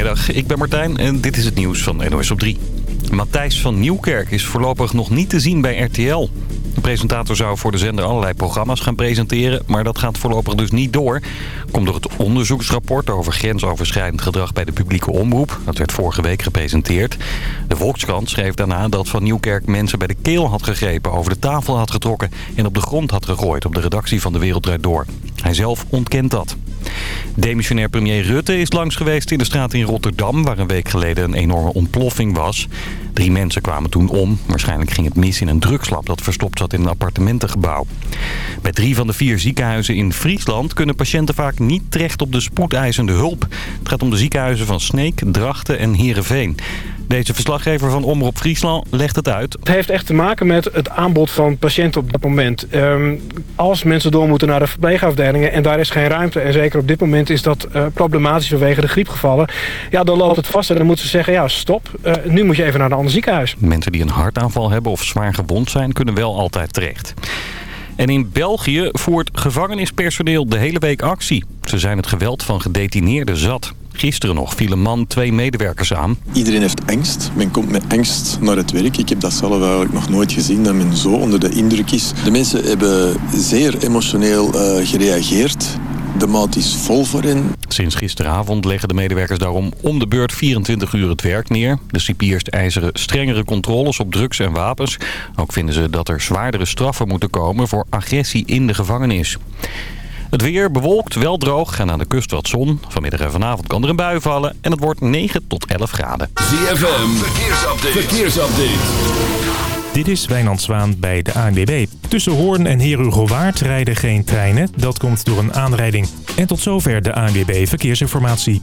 Goedemiddag, ik ben Martijn en dit is het nieuws van NOS op 3. Matthijs van Nieuwkerk is voorlopig nog niet te zien bij RTL. De presentator zou voor de zender allerlei programma's gaan presenteren... maar dat gaat voorlopig dus niet door. Komt door het onderzoeksrapport over grensoverschrijdend gedrag bij de publieke omroep. Dat werd vorige week gepresenteerd. De Volkskrant schreef daarna dat Van Nieuwkerk mensen bij de keel had gegrepen... over de tafel had getrokken en op de grond had gegooid op de redactie van De Wereld Door. Hij zelf ontkent dat. Demissionair premier Rutte is langs geweest in de straat in Rotterdam... waar een week geleden een enorme ontploffing was. Drie mensen kwamen toen om. Waarschijnlijk ging het mis in een drugslab dat verstopt zat in een appartementengebouw. Bij drie van de vier ziekenhuizen in Friesland kunnen patiënten vaak niet terecht op de spoedeisende hulp. Het gaat om de ziekenhuizen van Sneek, Drachten en Heerenveen. Deze verslaggever van Omroep Friesland legt het uit. Het heeft echt te maken met het aanbod van patiënten op dat moment. Ehm, als mensen door moeten naar de verpleegafdelingen en daar is geen ruimte... en zeker op dit moment is dat uh, problematisch vanwege de griepgevallen... ja, dan loopt het vast en dan moeten ze zeggen... ja, stop, uh, nu moet je even naar een ander ziekenhuis. Mensen die een hartaanval hebben of zwaar gewond zijn... kunnen wel altijd terecht. En in België voert gevangenispersoneel de hele week actie. Ze zijn het geweld van gedetineerden zat. Gisteren nog viel een man twee medewerkers aan. Iedereen heeft angst. Men komt met angst naar het werk. Ik heb dat zelf eigenlijk nog nooit gezien, dat men zo onder de indruk is. De mensen hebben zeer emotioneel uh, gereageerd. De maat is vol voor hen. Sinds gisteravond leggen de medewerkers daarom om de beurt 24 uur het werk neer. De cipiers eisen strengere controles op drugs en wapens. Ook vinden ze dat er zwaardere straffen moeten komen voor agressie in de gevangenis. Het weer bewolkt, wel droog en aan de kust wat zon. Vanmiddag en vanavond kan er een bui vallen en het wordt 9 tot 11 graden. ZFM, verkeersupdate. verkeersupdate. Dit is Wijnand Zwaan bij de ANWB. Tussen Hoorn en Herugowaard rijden geen treinen. Dat komt door een aanrijding. En tot zover de ANWB Verkeersinformatie.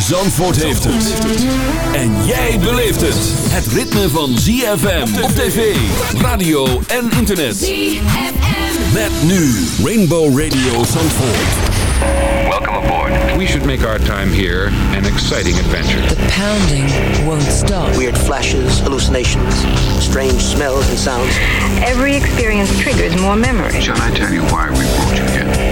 Zandvoort heeft het. En jij beleeft het. Het ritme van ZFM op tv, radio en internet. ZFM. Met nu Rainbow Radio Zandvoort. Welcome aboard. We should make our time here an exciting adventure. The pounding won't stop. Weird flashes, hallucinations, strange smells and sounds. Every experience triggers more memory. Shall I tell you why we brought you here?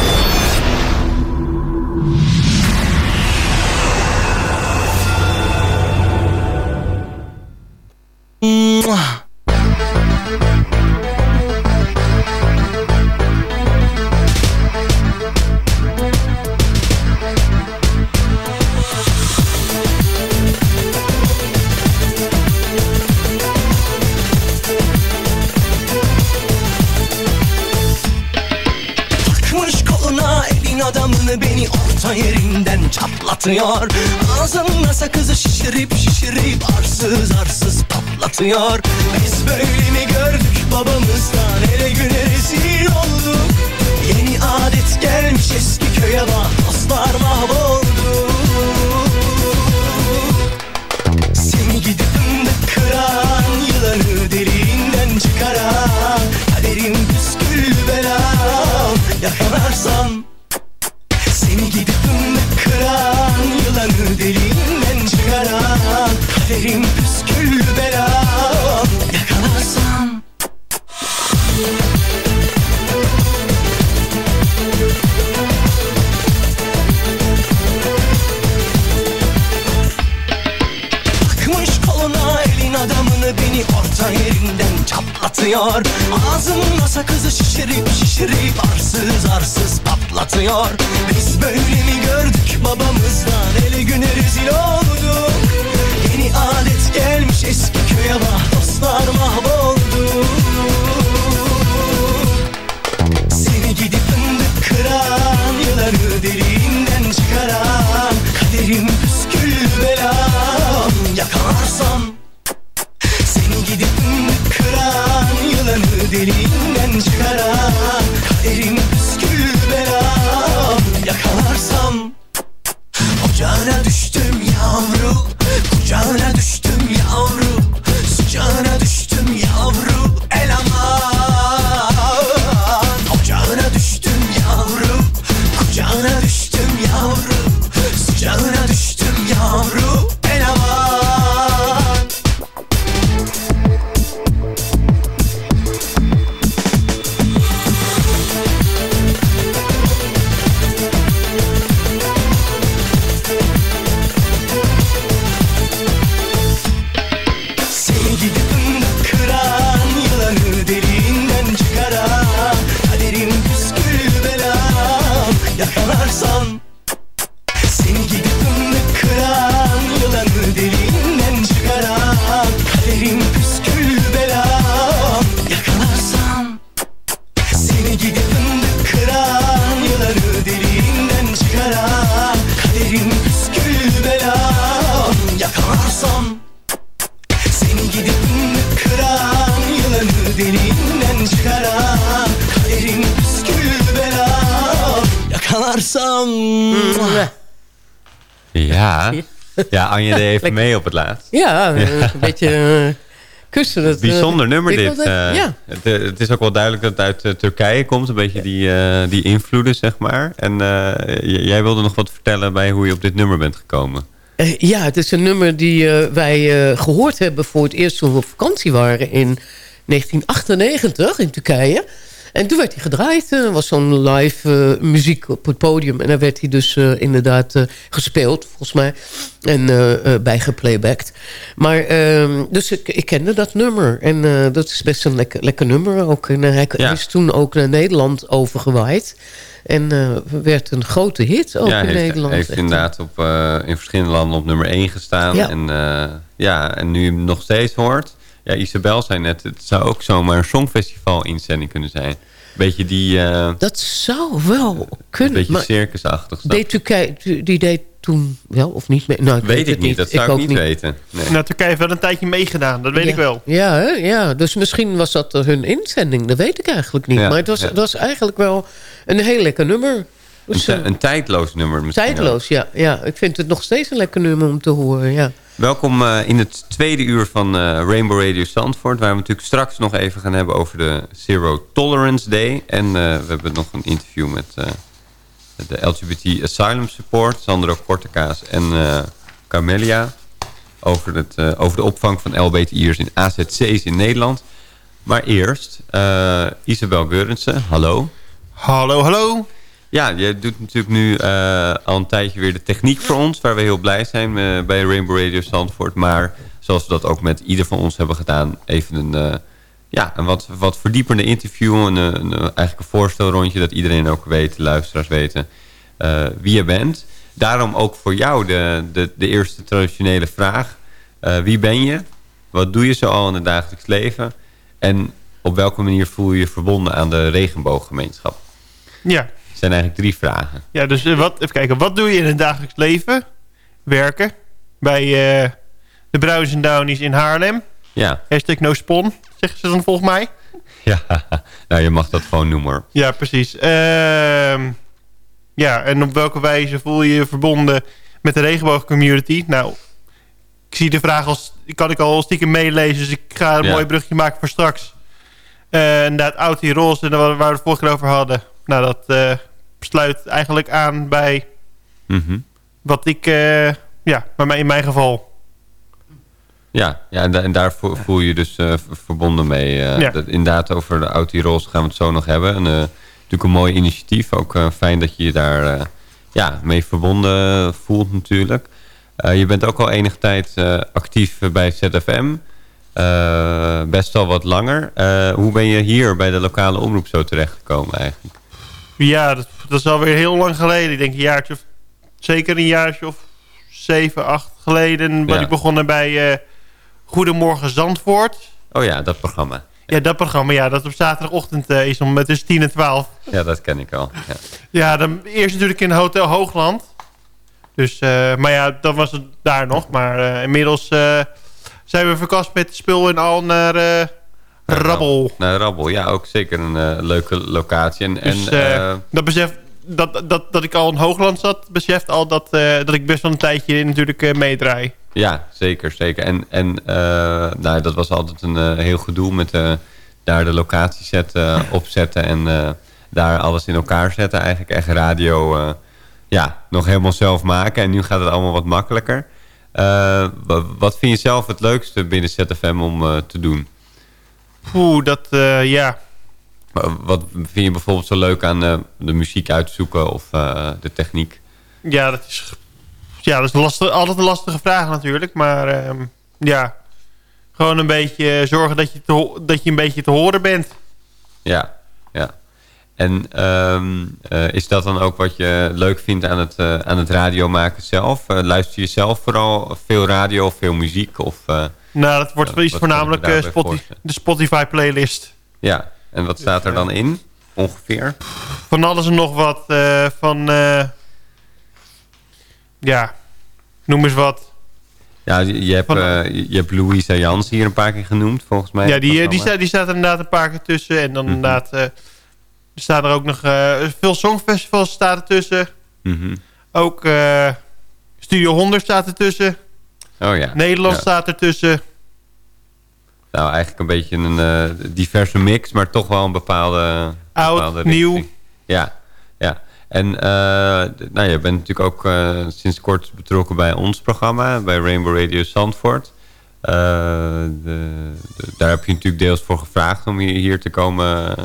Yerinden çatlatıyor Ağzımda sakızı şişirip şişirip arsız arsız patlatıyor. Biz böyle mi gördük babamızdan ele güne rezil olduk. Yeni adet gelmiş eski köye bak dostlar mahvoldu. Seni gidip fındık kıran yılanı deliğinden çıkaran Kaderim püsküllü belam yakalarsam çatlatıyor Ağzımda sakızı şişirip şişirip arsız arsız patlatıyor. Biz böyle mi gördük babamızdan? Ele güne rezil olduk. Yeni adet gelmiş eski köye bak çalarsam... Ja, Anje deed even mee op het laatst. Ja, een beetje uh, kussen. Bijzonder nummer dit. Uh, ja. het, het, is ook wel duidelijk dat het uit Turkije komt. Een beetje die, die invloeden, zeg maar. En jij wilde nog wat vertellen bij hoe je op dit nummer bent gekomen. ja, het is een nummer die wij gehoord hebben voor het eerst toen we op vakantie waren in 1998 in Turkije. En toen werd hij gedraaid. Er was zo'n live uh, muziek op het podium. En daar werd hij dus uh, inderdaad uh, gespeeld, volgens mij. En bijgeplaybacked. Maar, ehm, dus ik, ik, kende dat nummer. En dat is best een lekker, lekker nummer ook. En hij, ja. hij, is toen ook naar Nederland overgewaaid. En werd een grote hit ook ja, in heeft, Nederland. heeft inderdaad op, in verschillende landen op nummer 1 gestaan. Ja. En, ja, en nu nog steeds hoort... Ja, Isabel zei net, het zou ook zomaar een songfestival inzending kunnen zijn. Beetje die... Uh, dat zou wel kunnen. Een beetje circusachtig. Deed Turkije, die deed toen wel of niet mee? Nou, ik weet, weet ik het niet, dat zou ik, ik niet, niet weten. Nee. Nou, Turkije heeft wel een tijdje meegedaan, dat weet ja. ik wel. Ja, hè? ja, dus misschien was dat hun inzending, dat weet ik eigenlijk niet. Ja, maar het was, ja. het was eigenlijk wel een heel lekker nummer. Dus, een, een, tijdloos nummer misschien Tijdloos, ja, ja. Ik vind het nog steeds een lekker nummer om te horen, ja. Welkom uh, in het tweede uur van uh, Rainbow Radio Zandvoort... waar we natuurlijk straks nog even gaan hebben over de Zero Tolerance Day. En uh, we hebben nog een interview met de LGBT Asylum Support... Sandro Kortekaas en Camelia... Over, het, over de opvang van LBTI'ers in AZC's in Nederland. Maar eerst, Isabel Geurensen, hallo. Hallo, hallo. Ja, je doet natuurlijk nu uh, al een tijdje weer de techniek voor ons... waar we heel blij zijn uh, bij Rainbow Radio Zandvoort. Maar zoals we dat ook met ieder van ons hebben gedaan... even een, uh, ja, een wat, wat verdiepende interview. Een, een, eigenlijk een voorstelrondje dat iedereen ook weet, luisteraars weten... wie je bent. Daarom ook voor jou de, de, de eerste traditionele vraag. wie ben je? Wat doe je zo al in het dagelijks leven? En op welke manier voel je je verbonden aan de regenbooggemeenschap? Ja, zijn eigenlijk drie vragen. Ja, dus wat, even kijken. Wat doe je in het dagelijks leven? Werken. Bij uh, de Bruins en Downies in Haarlem. Ja. Hashtag no spon, zeggen ze dan volgens mij. Ja, nou je mag dat gewoon noemen hoor. Ja, precies. Uh, ja, en op welke wijze voel je je verbonden met de regenboogcommunity? Nou, ik zie de vraag als... kan ik al stiekem meelezen, dus ik ga een ja. mooi brugje maken voor straks. Uh, inderdaad, oud die roze, waar we het vorige keer over hadden. Nou, dat uh, sluit eigenlijk aan bij mm -hmm. wat ik, uh, ja, bij mij in mijn geval. Ja, ja en, da en daar vo voel je dus uh, verbonden mee. Ja. Dat, inderdaad, over de Autirols gaan we het zo nog hebben. En, natuurlijk een mooi initiatief. Ook fijn dat je je daar ja, mee verbonden voelt natuurlijk. je bent ook al enige tijd actief bij ZFM. best al wat langer. hoe ben je hier bij de lokale omroep zo terechtgekomen eigenlijk? Ja, dat, dat is alweer heel lang geleden. Ik denk een jaartje of, zeker een jaartje of zeven, acht geleden. ben Ja. ik begonnen bij uh, Goedemorgen Zandvoort. Oh ja, dat programma. Ja, dat programma. Ja, dat op zaterdagochtend uh, is om tussen 10 en 12. Ja, dat ken ik al. Ja, Ja, dan eerst natuurlijk in Hotel Hoogland. Dus, eh, maar ja, dan was het daar nog. Maar inmiddels zijn we verkast met spul en al naar Rabbel. Nou, Rabbel, ja, ook zeker een eh, leuke locatie. En, Dus en, eh, eh, dat besef, dat, dat, dat ik al in Hoogland zat, beseft al dat, dat ik best wel een tijdje natuurlijk meedraai. ja, zeker, zeker. En, en nou, dat was altijd een heel gedoe met daar de locatie zetten, opzetten en daar alles in elkaar zetten. Eigenlijk echt radio ja, nog helemaal zelf maken. En nu gaat het allemaal wat makkelijker. Wa- wat vind je zelf het leukste binnen ZFM om te doen? Poeh, dat, eh, ja. Wa- Wat vind je bijvoorbeeld zo leuk aan eh, de muziek uitzoeken of eh, de techniek? Ja, dat is, ja, dat is lastig, altijd een lastige vraag natuurlijk. Maar ehm, ja, gewoon een beetje zorgen dat je, te, dat je een beetje te horen bent. Ja, ja. En ehm, eh, is dat dan ook wat je leuk vindt aan het, eh, aan het radio maken zelf? Eh, luister je zelf vooral veel radio of veel muziek? Of, Nou, dat wordt me voornamelijk eh, Spotify, de Spotify playlist. Ja, en wat staat er dan in ongeveer? Van alles en nog wat. eh, van, eh, ja, noem eens wat. Ja, je, hebt, Van- eh, je hebt Jans hier een paar keer genoemd, volgens mij. Ja, die, die, staat, die staat er inderdaad een paar keer tussen. En dan Mhm. inderdaad... Er staan er ook nog veel songfestivals staat ertussen. Mhm. Ook Studio 100 staat ertussen. Oh ja. Nederland Ja. staat ertussen. Nou, eigenlijk een beetje een eh, diverse mix, maar toch wel een bepaalde... Oud, bepaalde nieuw. Ja, ja. En eh, nou, je bent natuurlijk ook eh, sinds kort betrokken bij ons programma, bij Rainbow Radio Zandvoort. De, de- daar heb je natuurlijk deels voor gevraagd om hier, hier te komen,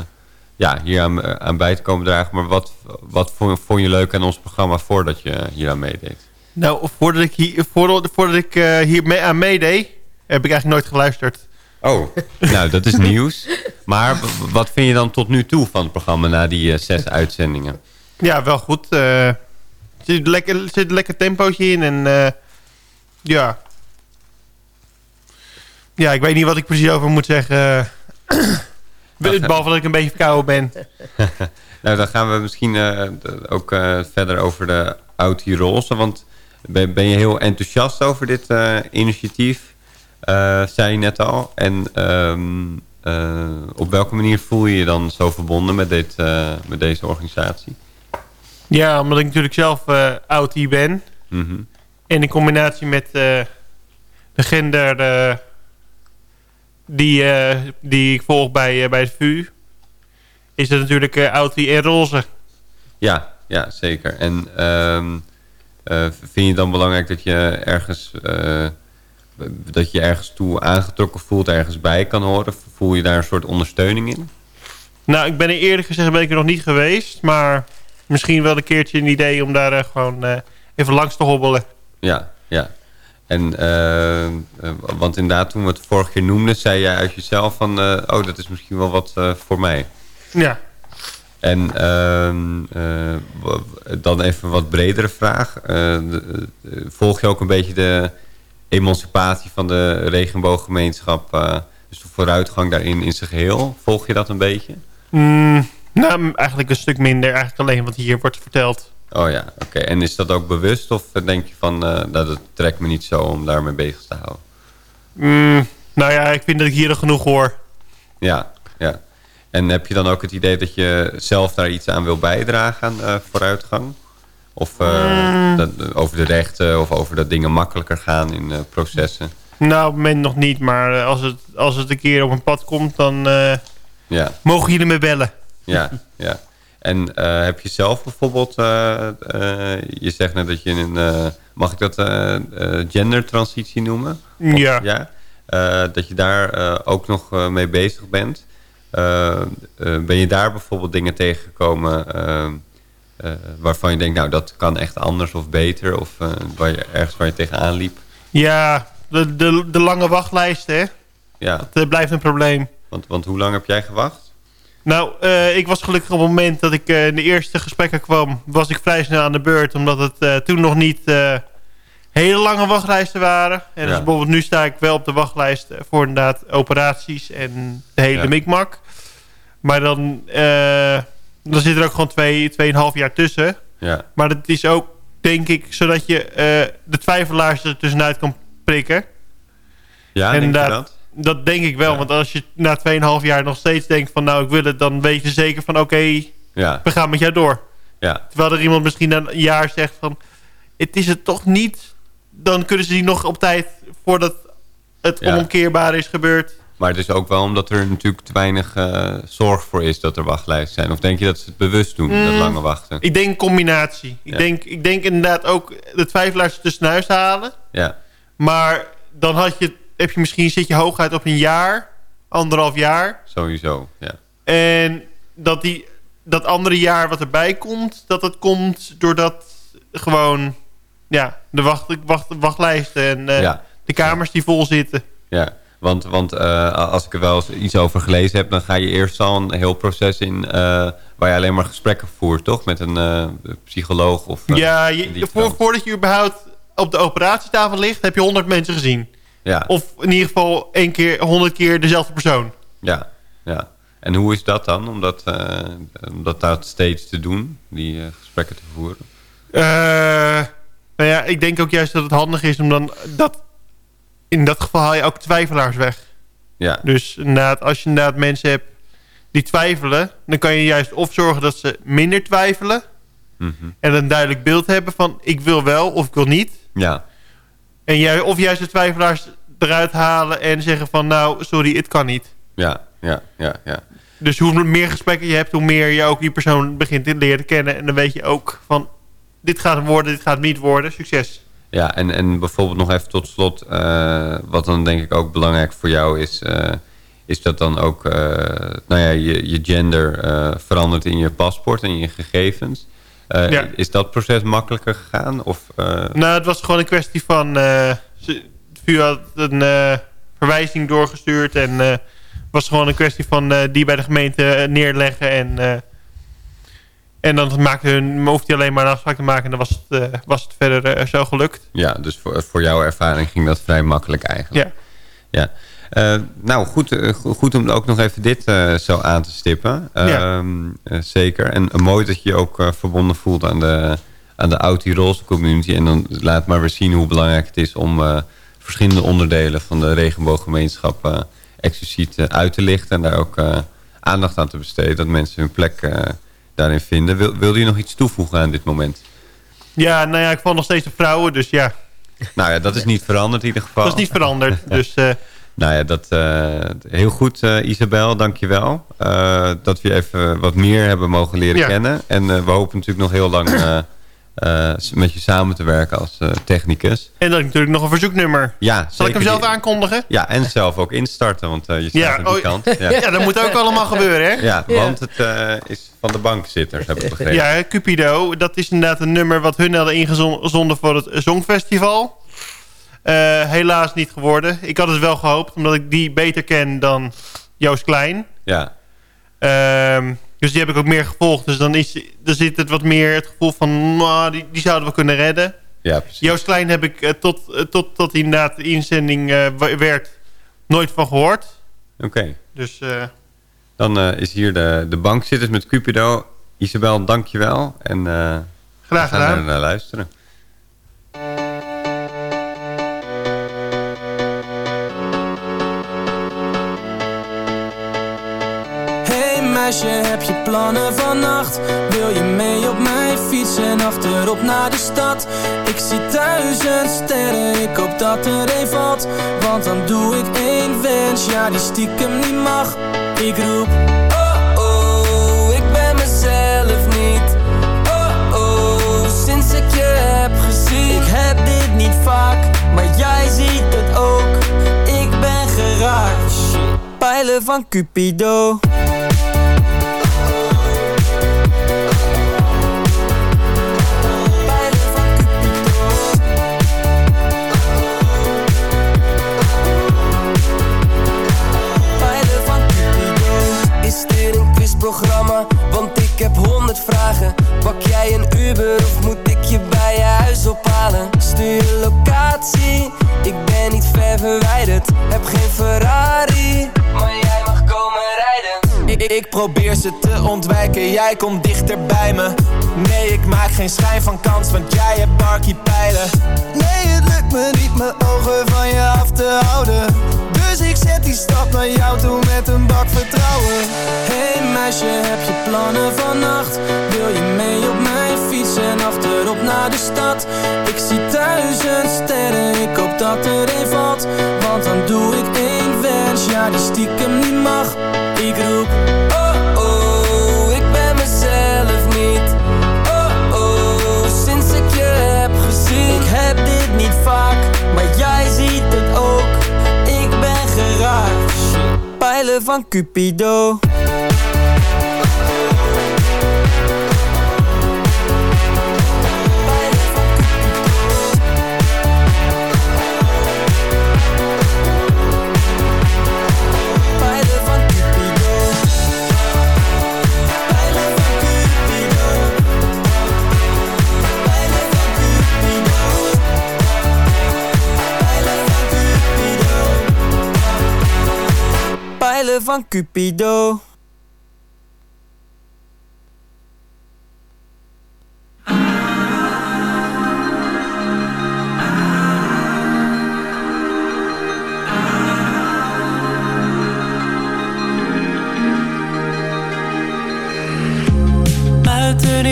ja, hier aan, aan bij te komen dragen. Maar wat, wat vond, vond je leuk aan ons programma voordat je hier aan meedeed? Nou, voordat ik hier, voordat, voordat ik, eh, hier mee aan meedeed, heb ik eigenlijk nooit geluisterd. Oh, nou dat is nieuws. Maar wat vind je dan tot nu toe van het programma na die eh, zes uitzendingen? Ja, wel goed. eh, er zit, lekker, er zit een lekker tempootje in en ja. Ja, ik weet niet wat ik precies over moet zeggen. Behalve dat ik een beetje verkouden ben. nou, dan gaan we misschien ook verder over de Audi Roze. Want ben, ben je heel enthousiast over dit eh, initiatief? eh, zei je net al. En ehm, eh, op welke manier voel je je dan zo verbonden met, dit, met deze organisatie? Ja, omdat ik natuurlijk zelf oud hier ben. Mhm. En in combinatie met de gender die, die ik volg bij, bij de VU... is het natuurlijk Audi en roze. Ja, ja, zeker. En eh, vind je het dan belangrijk dat je ergens... eh, dat je ergens toe aangetrokken voelt, ergens bij kan horen? Voel je daar een soort ondersteuning in? Nou, ik ben er eerlijk gezegd ben ik er nog niet geweest. Maar misschien wel een keertje een idee om daar eh, gewoon eh, even langs te hobbelen. Ja, ja. En, eh, eh, want inderdaad, toen we het vorige keer noemden, zei jij uit jezelf van... eh, oh, dat is misschien wel wat eh, voor mij. Ja. En ehm, eh, dan even een wat bredere vraag. Eh, eh, volg je ook een beetje de emancipatie van de regenbooggemeenschap... dus de vooruitgang daarin in zijn geheel? Volg je dat een beetje? Mm, nou, eigenlijk een stuk minder. Eigenlijk alleen wat hier wordt verteld. Oh ja, oké. En is dat ook bewust of denk je van... eh dat het trekt me niet zo om daarmee bezig te houden? Mm, nou ja, ik vind dat ik hier genoeg hoor. Ja. En heb je dan ook het idee dat je zelf daar iets aan wil bijdragen aan eh, vooruitgang? Of eh, Mm. dat, over de rechten of over dat dingen makkelijker gaan in eh, processen? Nou, op het moment nog niet. Maar als het, als het een keer op een pad komt, dan Ja, mogen jullie me bellen. ja, ja. En heb je zelf bijvoorbeeld, je zegt net dat je in een, mag ik dat gendertransitie noemen? Of- Ja. ja? Dat je daar ook nog mee bezig bent. Eh, eh, ben je daar bijvoorbeeld dingen tegengekomen eh, waarvan je denkt, nou dat kan echt anders of beter? Of waar je, ergens waar je tegenaan liep? Ja, de, de, de lange wachtlijsten, hè? Ja, Dat blijft een probleem. want, want hoe lang heb jij gewacht? Nou, ik was gelukkig op het moment dat ik in de eerste gesprekken kwam... was ik vrij snel aan de beurt. Omdat het toen nog niet hele lange wachtlijsten waren. En dus bijvoorbeeld nu sta ik wel op de wachtlijst... voor inderdaad operaties en de hele mikmak. Maar dan, eh, dan zit er ook gewoon twee, tweeënhalf jaar tussen. Ja, Maar dat is ook, denk ik, zodat je eh, de twijfelaars er tussenuit kan prikken. ja En denk dat? Dat denk ik wel, want als je na 2,5 jaar nog steeds denkt van nou ik wil het, dan weet je zeker van oké, Ja, we gaan met jou door. ja, Terwijl er iemand misschien na een jaar zegt van het is het toch niet, dan kunnen ze die nog op tijd voordat het Ja. onomkeerbare is gebeurd. Maar het is ook wel omdat er natuurlijk te weinig eh, zorg voor is dat er wachtlijsten zijn. Of denk je dat ze het bewust doen, dat Mm. lange wachten? Ik denk combinatie. Ik, Ja. denk, ik denk inderdaad ook de twijfelaars tussenuit halen. Ja, Maar dan had je, heb je misschien zit je hooguit op een jaar, anderhalf jaar. sowieso. Ja, En dat, die, dat andere jaar wat erbij komt, dat het komt doordat gewoon ja, de wacht, wacht, wachtlijsten en eh, Ja. de kamers die vol zitten. ja. Want, want eh, als ik er wel eens iets over gelezen heb... dan ga je eerst al een heel proces in... eh, waar je alleen maar gesprekken voert, toch? Met een psycholoog of... ja, je, voor, voordat je überhaupt op de operatietafel ligt, heb je honderd mensen gezien. Ja, Of in ieder geval één keer, honderd keer dezelfde persoon. ja, ja. En hoe is dat dan, om dat, om dat daar steeds te doen? Die gesprekken te voeren? Eh, nou ja, ik denk ook juist dat het handig is om dan dat... In dat geval haal je ook twijfelaars weg. Ja, Dus inderdaad, als je inderdaad mensen hebt die twijfelen... dan kan je juist of zorgen dat ze minder twijfelen... Mhm. en een duidelijk beeld hebben van ik wil wel of ik wil niet. Ja. En jij, of juist de twijfelaars eruit halen en zeggen van nou, sorry, het kan niet. Ja, ja, ja, ja. Dus hoe meer gesprekken je hebt, hoe meer je ook die persoon begint te leren kennen. En dan weet je ook van dit gaat worden, dit gaat niet worden. Succes. Ja, en, en bijvoorbeeld nog even tot slot, eh, wat dan denk ik ook belangrijk voor jou is, eh, is dat dan ook eh, nou ja, je, je gender verandert in je paspoort en je gegevens. Ja. Is dat proces makkelijker gegaan? Of, Nou, het was gewoon een kwestie van... ze- VU had een verwijzing doorgestuurd. En het was gewoon een kwestie van die bij de gemeente neerleggen. En, en dan maakte hun, hoefde hij alleen maar een afspraak te maken. En dan was het, eh, was het verder eh, zo gelukt. Ja, dus voor, voor jouw ervaring ging dat vrij makkelijk eigenlijk. Ja. Ja. Eh, nou, goed, go- goed om ook nog even dit zo aan te stippen. Ja. Ehm, eh, zeker. En mooi dat je je ook verbonden voelt aan de, aan de oud-Tirolse community. En dan laat maar weer zien hoe belangrijk het is om verschillende onderdelen van de regenbooggemeenschap expliciet uit te lichten. En daar ook aandacht aan te besteden. Dat mensen hun plek daarin vinden. Wil, wilde je nog iets toevoegen aan dit moment? Ja, nou ja, ik val nog steeds op vrouwen. Dus ja, Nou ja, dat is niet veranderd in ieder geval. dat is niet veranderd. Dus eh, Nou ja, dat, eh, heel goed uh, Isabel, dankjewel. Dat we even wat meer hebben mogen leren Ja. kennen. En we hopen natuurlijk nog heel lang uh, uh, met je samen te werken als uh, technicus. en dan natuurlijk nog een verzoeknummer. Ja, Zal ik hem zelf aankondigen? Ja, en zelf ook instarten, want uh, je staat Ja, aan die oh, kant. Ja. ja, dat moet ook allemaal gebeuren, hè? Ja, want het uh, is van de bankzitters, heb ik begrepen. Ja, Cupido, dat is inderdaad een nummer wat hun hadden ingezonden voor het Songfestival. Uh, helaas niet geworden. Ik had het wel gehoopt, omdat ik die beter ken dan Joost Klein. Ja. Uh, dus die heb ik ook meer gevolgd. Dus dan, is, dan zit het wat meer het gevoel van... Nou, die, die zouden we kunnen redden. Ja, precies. Joost Klein heb ik uh, tot, uh, tot, tot inderdaad de inzending uh, werd nooit van gehoord. Oké. Okay. Dus... Dan is hier de, de bankzitters met Cupido. Isabel, dankjewel. En Graag gedaan. we gaan naar luisteren. Meisje, heb je plannen vannacht? Wil je mee op mijn fiets en achterop naar de stad? Ik zie duizend sterren, ik hoop dat er een valt. Want dan doe ik één wens, ja die stiekem niet mag. Ik roep, oh oh, ik ben mezelf niet. Oh oh, sinds ik je heb gezien. Ik heb dit niet vaak, maar jij ziet het ook. Ik ben geraakt, Pijlen van Cupido Pak jij een Uber of moet ik je bij je huis ophalen? Stuur je locatie Ik ben niet ver verwijderd. Heb geen Ferrari Maar jij mag komen rijden. Ik, ik probeer ze te ontwijken Jij komt dichter bij me Nee, ik maak geen schijn van kans Want jij hebt barkie pijlen Nee, het lukt me niet mijn ogen van je af te houden. Dus ik zet die stap naar jou toe met een bak vertrouwen. Hey meisje, heb je plannen vannacht? Wil je mee op mijn fiets en achterop naar de stad? Ik zie duizend sterren, ik hoop dat er een valt. Want dan doe ik één wens, ja die stiekem niet mag. Ik roep, van Cupido Cupido.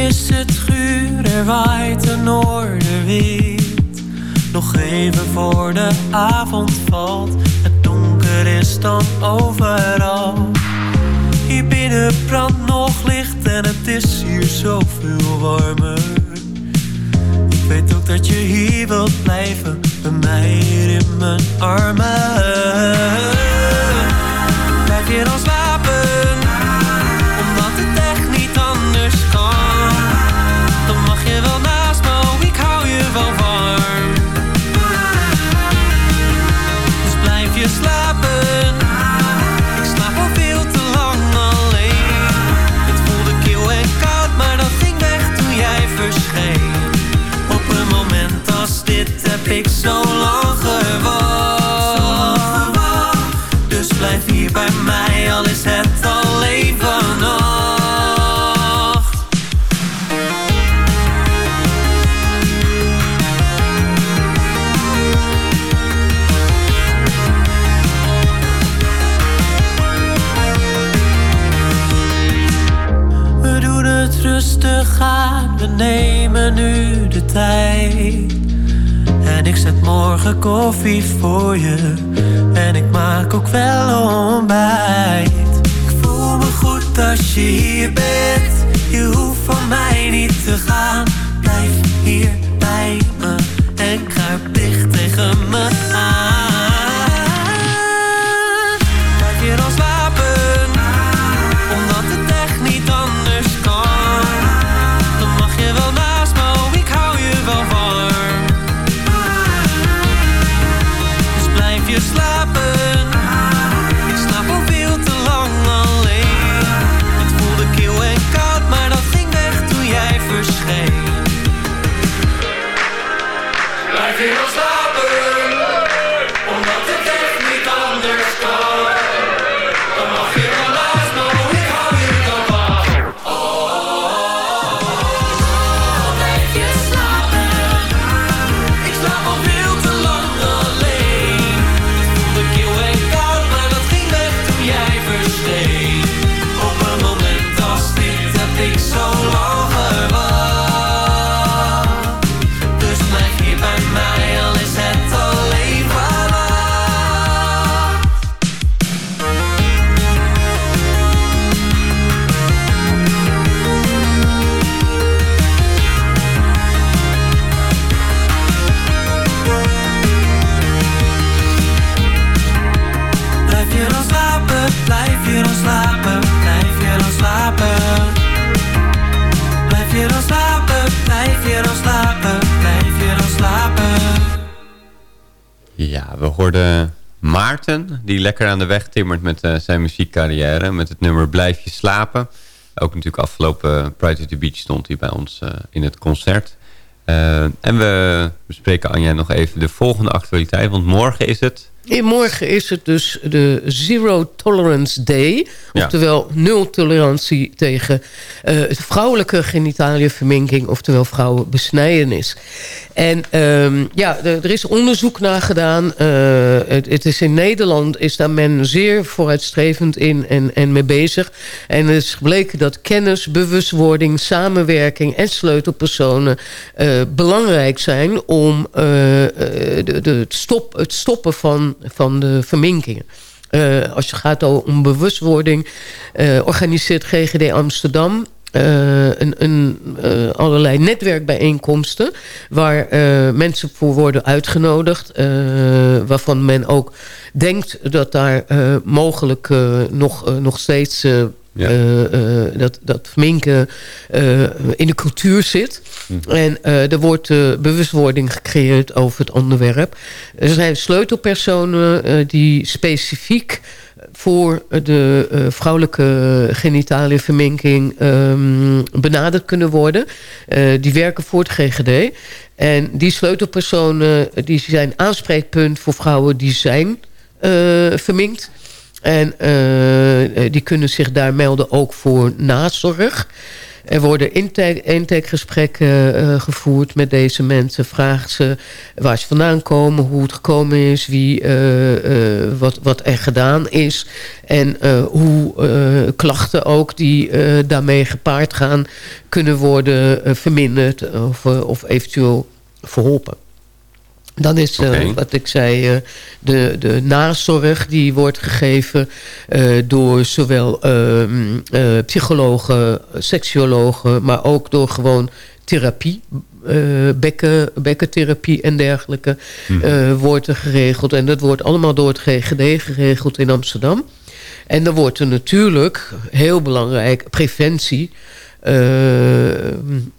Is het guur, er waait een noordenwind. Nog even voor de avond valt donker is dan overal. Hier binnen brandt nog licht en het is hier zoveel warmer. Ik weet ook dat je hier wilt blijven, bij mij hier in mijn armen. Blijf je dan slapen, heb morgen koffie voor je. En ik maak ook wel ontbijt. Ik voel me goed als je hier bent. Je hoeft van mij niet te gaan. Blijf hier we hoorden Maarten, die lekker aan de weg timmert met eh, zijn muziekcarrière. Met het nummer Blijf je slapen. Ook natuurlijk afgelopen Pride to the Beach stond hij bij ons eh, in het concert. Eh, en we bespreken Anja nog even de volgende actualiteit. Want morgen is het... En morgen is het dus de Zero Tolerance Day. Ja. Oftewel nul tolerantie tegen eh, vrouwelijke genitaliënverminking. Oftewel vrouwenbesnijdenis. En ehm, ja, er is onderzoek naar gedaan. Eh, het, het is in Nederland is daar men zeer vooruitstrevend in en, en mee bezig. En het is gebleken dat kennis, bewustwording, samenwerking en sleutelpersonen eh, belangrijk zijn om de, de, het, stop, het stoppen van, van de verminkingen. Eh, als het gaat om bewustwording, eh, organiseert GGD Amsterdam eh, een, een, allerlei netwerkbijeenkomsten... waar mensen voor worden uitgenodigd... waarvan men ook denkt dat daar mogelijk nog, nog steeds... eh, Ja. eh, dat, dat minken eh, in de cultuur zit. En eh, er wordt bewustwording gecreëerd over het onderwerp. Er zijn sleutelpersonen die specifiek voor de vrouwelijke genitaliënverminking ehm benaderd kunnen worden. Die werken voor het GGD. En die sleutelpersonen die zijn aanspreekpunt voor vrouwen die zijn verminkt. En eh, die kunnen zich daar melden ook voor nazorg. Er worden intake, intakegesprekken uh, gevoerd met deze mensen. Vragen ze waar ze vandaan komen, hoe het gekomen is... Wie, wat, wat er gedaan is. En hoe klachten ook die daarmee gepaard gaan... kunnen worden verminderd of, of eventueel verholpen. Dan is, uh, wat ik zei, uh, de, de nazorg die wordt gegeven uh, door zowel ehm, psychologen, seksuologen, maar ook door gewoon therapie. bekken, bekkentherapie en dergelijke mm. wordt er geregeld. En dat wordt allemaal door het GGD geregeld in Amsterdam. En dan wordt er natuurlijk, heel belangrijk, preventie...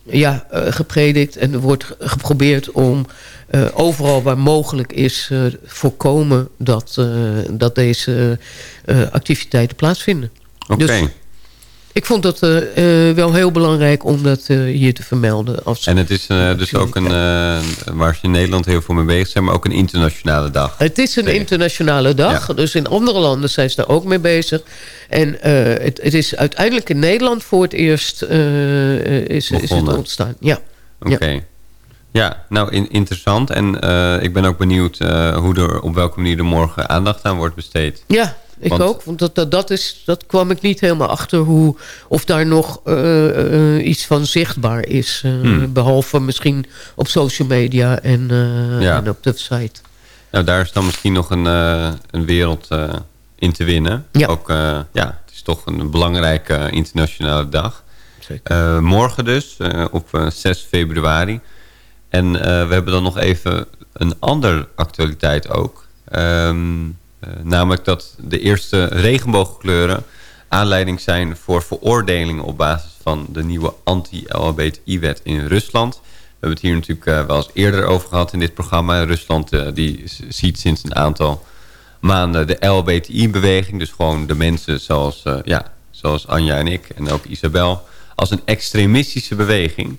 ja, gepredikt en er wordt geprobeerd om uh, overal waar mogelijk is uh, voorkomen dat, uh, dat deze activiteiten plaatsvinden. Oké. Okay. Dus ik vond dat wel heel belangrijk om dat hier te vermelden. Als en het is dus ook een, waar ze in Nederland heel veel mee bezig zijn, maar ook een internationale dag. Het is een internationale dag, ja. dus in andere landen zijn ze daar ook mee bezig. En het, het, is uiteindelijk in Nederland voor het eerst is, is het ontstaan. Ja. Oké. Ja. Ja, nou in, interessant. En uh, ik ben ook benieuwd uh, hoe er, op welke manier er morgen aandacht aan wordt besteed. Ja, ik want, ook. Want dat, dat, dat, is, dat kwam ik niet helemaal achter hoe, of daar nog uh, iets van zichtbaar is. Hmm. Behalve misschien op social media en, ja. en op de site. Nou, daar is dan misschien nog een, een wereld in te winnen. Ja. Ook, ja, het is toch een belangrijke internationale dag. Zeker. morgen dus, op 6 februari en eh, we hebben dan nog even een andere actualiteit ook. Um, uh, namelijk dat de eerste regenboogkleuren aanleiding zijn voor veroordelingen op basis van de nieuwe anti-LHBTI-wet in Rusland. We hebben het hier natuurlijk uh, wel eens eerder over gehad in dit programma. Rusland die ziet sinds een aantal maanden de LHBTI-beweging, dus gewoon de mensen zoals, ja, zoals Anja en ik en ook Isabel, als een extremistische beweging.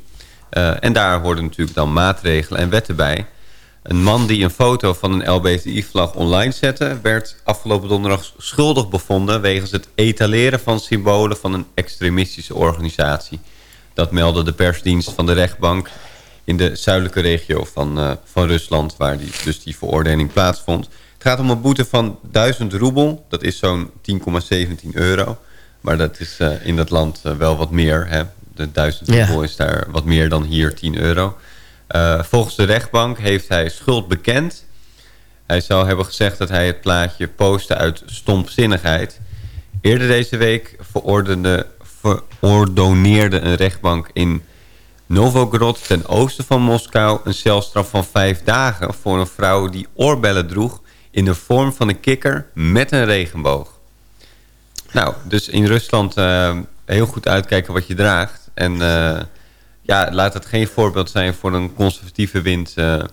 Uh, en daar horen natuurlijk dan maatregelen en wetten bij. Een man die een foto van een LBTI-vlag online zette... werd afgelopen donderdag schuldig bevonden... wegens het etaleren van symbolen van een extremistische organisatie. Dat meldde de persdienst van de rechtbank in de zuidelijke regio van, uh, van Rusland... waar die, dus die veroordeling plaatsvond. Het gaat om een boete van 1000 roebel. Dat is zo'n 10,17 euro. Maar dat is uh, in dat land wel wat meer. Hè? De 1000 euro is daar wat meer dan hier 10 euro. Uh, volgens de rechtbank heeft hij schuld bekend. Hij zou hebben gezegd dat hij het plaatje postte uit stompzinnigheid. Eerder deze week verordoneerde een rechtbank in Novgorod ten oosten van Moskou... een celstraf van vijf dagen voor een vrouw die oorbellen droeg... in de vorm van een kikker met een regenboog. Nou, dus in Rusland uh, heel goed uitkijken wat je draagt. En uh, ja, laat het geen voorbeeld zijn voor een conservatieve wind uh,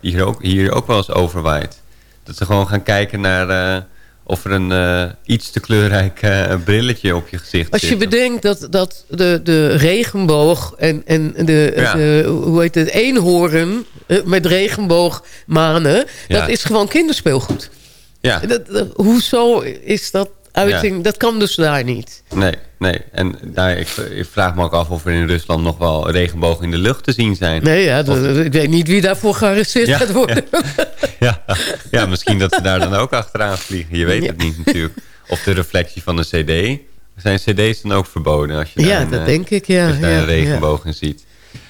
die hier ook, hier ook wel eens overwaait. Dat ze gewoon gaan kijken naar uh, of er een iets te kleurrijk brilletje op je gezicht Als zit. je bedenkt dat, dat de, de regenboog en, en de, ja. de, hoe heet het, eenhoorn met regenboogmanen, ja. dat is gewoon kinderspeelgoed. Ja. Dat, dat, hoezo is dat uiting. Ja. Dat kan dus daar niet. Nee, nee. En nou, ik, ik, vraag me ook af of er in Rusland nog wel regenbogen in de lucht te zien zijn. Nee, ja, of... ik weet niet wie daarvoor gearresteerd ja, gaat worden. Ja. ja. Ja, misschien dat ze daar dan ook achteraan vliegen. Je weet het niet natuurlijk. Of de reflectie van een cd. Zijn cd's dan ook verboden? Als je ja, dat denk ik, ja. Als je daar een regenboog in ziet.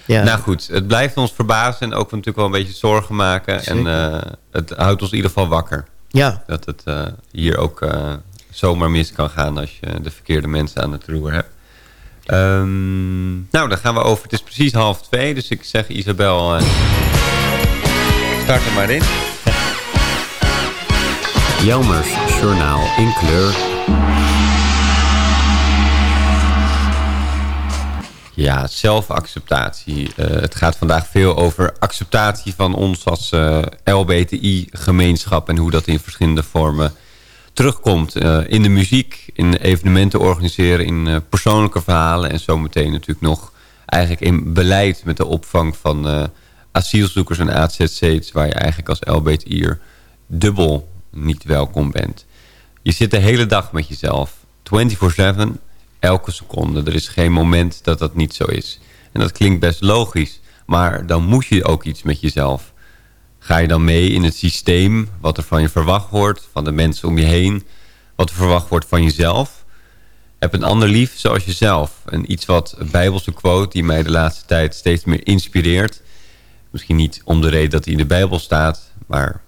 Ja. Nou goed, het blijft ons verbazen en ook natuurlijk wel een beetje zorgen maken. Zeker. En uh, het houdt ons in ieder geval wakker. Ja. Dat het uh, hier ook uh, zomaar mis kan gaan als je de verkeerde mensen aan het roer hebt. Um, nou, dan gaan we over. Het is precies half twee, dus ik zeg Isabel, uh, start er maar in. Jelmers Journaal in kleur. Ja, zelfacceptatie. Uh, het gaat vandaag veel over acceptatie van ons als uh, LBTI-gemeenschap... en hoe dat in verschillende vormen terugkomt uh, in de muziek, in evenementen organiseren, in uh, persoonlijke verhalen en zometeen natuurlijk nog eigenlijk in beleid met de opvang van uh, asielzoekers en AZC's waar je eigenlijk als LBTI'er dubbel niet welkom bent. Je zit de hele dag met jezelf, 24-7 elke seconde. Er is geen moment dat dat niet zo is. En dat klinkt best logisch. Maar dan moet je ook iets met jezelf. Ga je dan mee in het systeem, wat er van je verwacht wordt, van de mensen om je heen, wat er verwacht wordt van jezelf? Heb een ander lief zoals jezelf. En iets wat een bijbelse quote die mij de laatste tijd steeds meer inspireert. Misschien niet om de reden dat hij in de Bijbel staat, maar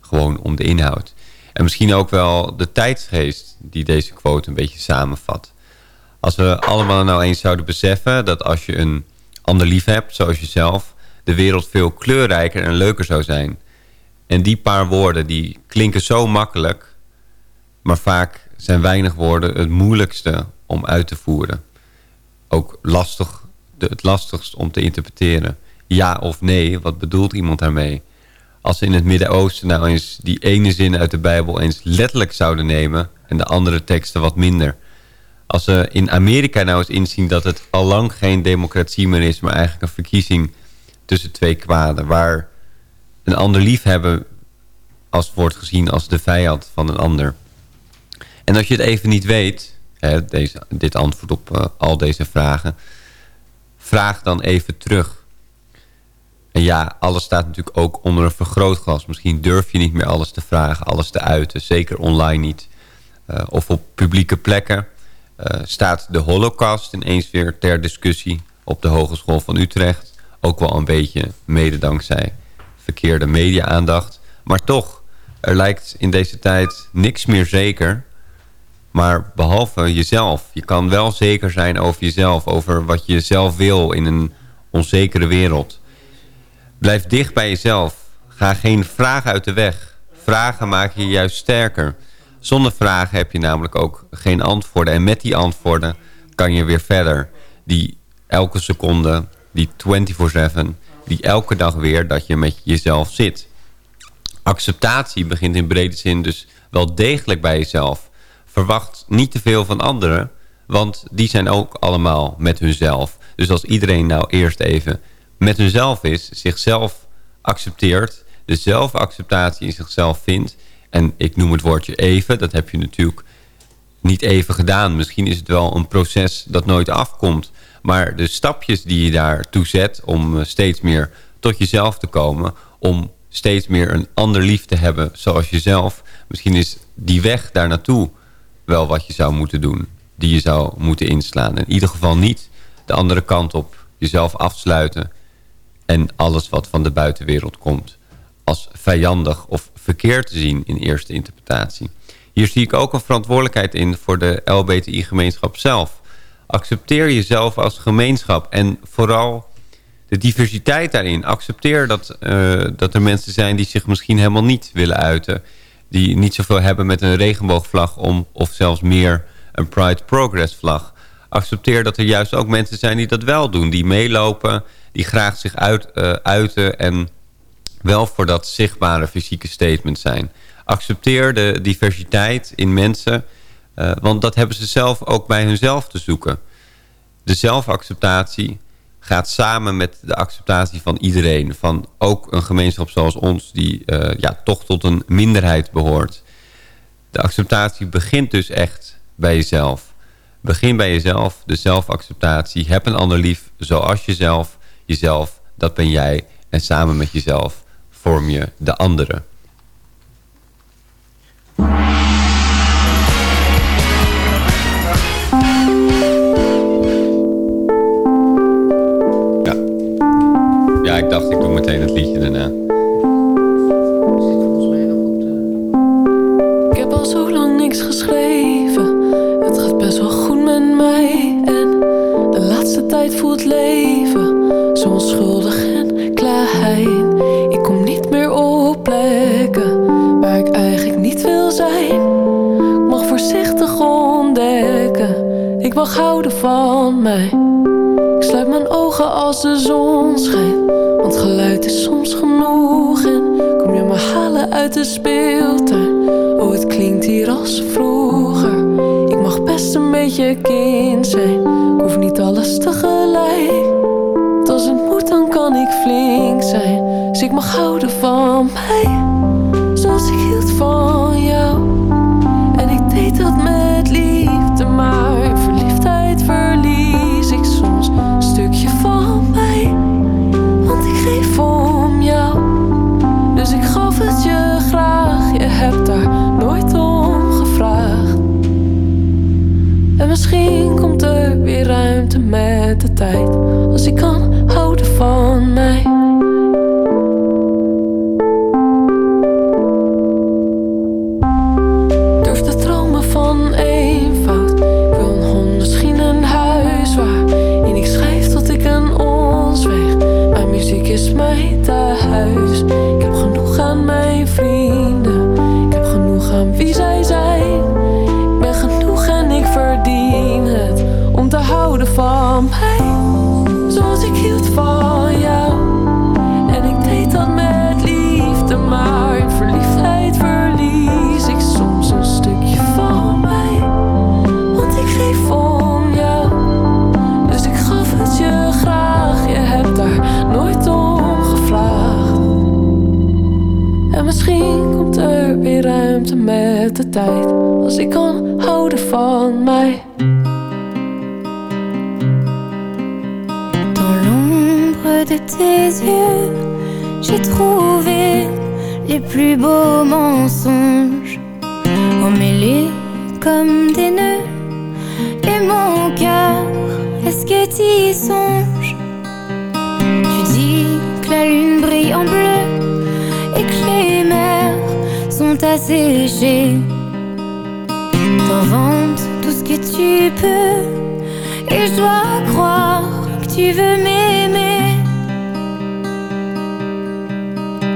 gewoon om de inhoud. En misschien ook wel de tijdsgeest die deze quote een beetje samenvat. Als we allemaal nou eens zouden beseffen dat als je een ander lief hebt, zoals jezelf, de wereld veel kleurrijker en leuker zou zijn. En die paar woorden die klinken zo makkelijk, maar vaak zijn weinig woorden het moeilijkste om uit te voeren. Ook lastig, het lastigst om te interpreteren. Ja of nee, wat bedoelt iemand daarmee? Als ze in het Midden-Oosten nou eens die ene zin uit de Bijbel eens letterlijk zouden nemen... en de andere teksten wat minder. Als ze in Amerika nou eens inzien dat het al lang geen democratie meer is... maar eigenlijk een verkiezing tussen twee kwaden... waar een ander liefhebben als wordt gezien als de vijand van een ander. En als je het even niet weet, hè, deze, dit antwoord op uh, al deze vragen... vraag dan even terug en ja, alles staat natuurlijk ook onder een vergrootglas. Misschien durf je niet meer alles te vragen, alles te uiten. Zeker online niet. Uh, of op publieke plekken uh, staat de holocaust ineens weer ter discussie op de Hogeschool van Utrecht. Ook wel een beetje mede dankzij verkeerde media-aandacht. Maar toch, er lijkt in deze tijd niks meer zeker. Maar behalve jezelf. Je kan wel zeker zijn over jezelf. Over wat je zelf wil in een onzekere wereld. Blijf dicht bij jezelf. Ga geen vragen uit de weg. Vragen maken je juist sterker. Zonder vragen heb je namelijk ook geen antwoorden. En met die antwoorden kan je weer verder. Die elke seconde, die 24-7, die elke dag weer dat je met jezelf zit. Acceptatie begint in brede zin dus wel degelijk bij jezelf. Verwacht niet te veel van anderen, want die zijn ook allemaal met hunzelf. Dus als iedereen nou eerst even met hunzelf is, zichzelf accepteert, de zelfacceptatie in zichzelf vindt. En ik noem het woordje even, dat heb je natuurlijk niet even gedaan. Misschien is het wel een proces dat nooit afkomt. Maar de stapjes die je daartoe zet om eh, steeds meer tot jezelf te komen... om steeds meer een ander lief te hebben zoals jezelf... misschien is die weg daar naartoe wel wat je zou moeten doen. Die je zou moeten inslaan. In ieder geval niet de andere kant op jezelf afsluiten en alles wat van de buitenwereld komt als vijandig of verkeerd te zien in eerste interpretatie. Hier zie ik ook een verantwoordelijkheid in voor de LBTI-gemeenschap zelf. Accepteer jezelf als gemeenschap en vooral de diversiteit daarin. Accepteer dat, uh, dat er mensen zijn die zich misschien helemaal niet willen uiten. Die niet zoveel hebben met een regenboogvlag om, of zelfs meer een Pride Progress vlag. Accepteer dat er juist ook mensen zijn die dat wel doen. Die meelopen die graag zich uit, uh, uiten en wel voor dat zichtbare fysieke statement zijn. Accepteer de diversiteit in mensen, uh, want dat hebben ze zelf ook bij hunzelf te zoeken. De zelfacceptatie gaat samen met de acceptatie van iedereen. Van ook een gemeenschap zoals ons die uh, ja, toch tot een minderheid behoort. De acceptatie begint dus echt bij jezelf. Begin bij jezelf, de zelfacceptatie. Heb een ander lief zoals jezelf jezelf, dat ben jij. En samen met jezelf vorm je de andere. Ik doe meteen het liedje daarna. Ik heb al zo lang niks geschreven. Het gaat best wel goed met mij. En de laatste tijd voelt leven zo onschuldig en klein. Ik kom niet meer op plekken waar ik eigenlijk niet wil zijn. Ik mag voorzichtig ontdekken, ik mag houden van mij. Ik sluit mijn ogen als de zon schijnt, soms kom je me halen uit de speeltuin? Oh, het klinkt hier als vroeger. Ik mag best een beetje kind zijn, ik hoef niet alles tegelijk als het moet, dan kan ik flink zijn. Dus ik mag houden van mij, zoals ik hield van Dans l'ombre de tes yeux, j'ai trouvé les plus beaux mensonges, emmêlés comme des nœuds. Et mon cœur, est-ce que tu y songes? Tu dis que la lune brille en bleu et que les mers sont asséchées. T'inventes tout ce que tu peux et je dois croire que tu veux m'aimer.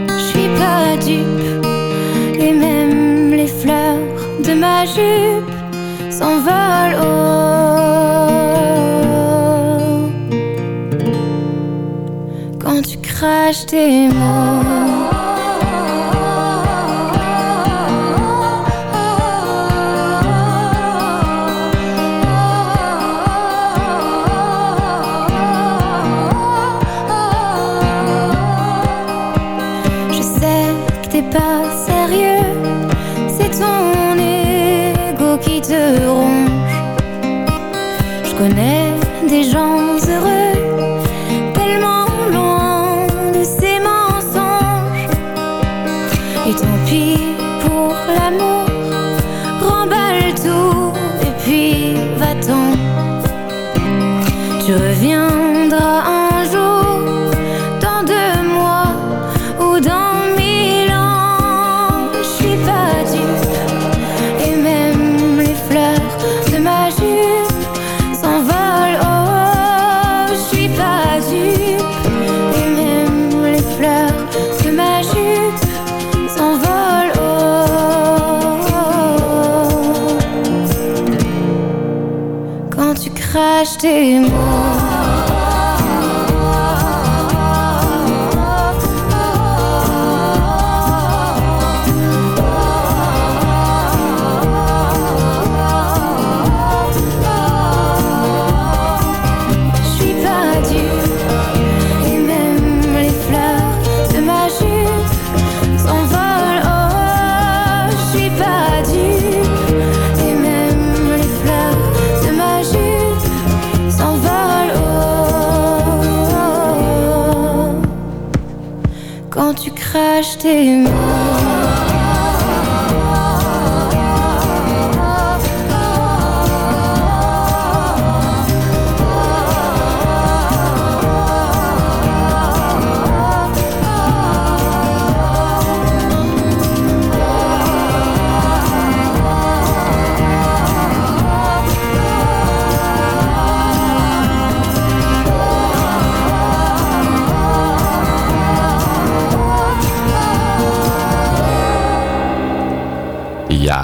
Je suis pas dupe et même les fleurs de ma jupe s'envolent. Oh, quand tu craches tes mots. Tes aşk değil mi?